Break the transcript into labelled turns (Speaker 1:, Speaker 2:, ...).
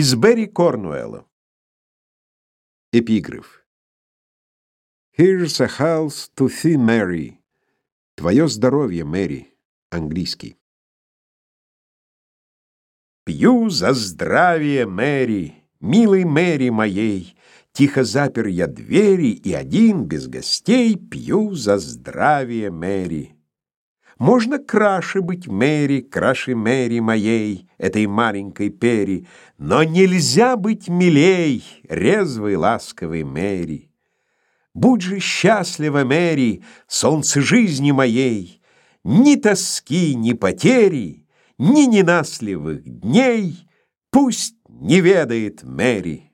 Speaker 1: Из Берри Корнуэлла. Эпиграф. Here's a house to thee, Mary. Твое здоровье, Мэри. Английский. Пью за здравие, Мэри, милой Мэри моей. Тихо запер я двери и один без гостей пью за здравие, Мэри. Можно краше быть Мэри, краше Мэри моей, этой маленькой пери, но нельзя быть милей, резвой, ласковой Мэри. Будь же счастлива, Мэри, солнце жизни моей, ни тоски, ни потери, ни ненастливых дней пусть не ведает Мэри.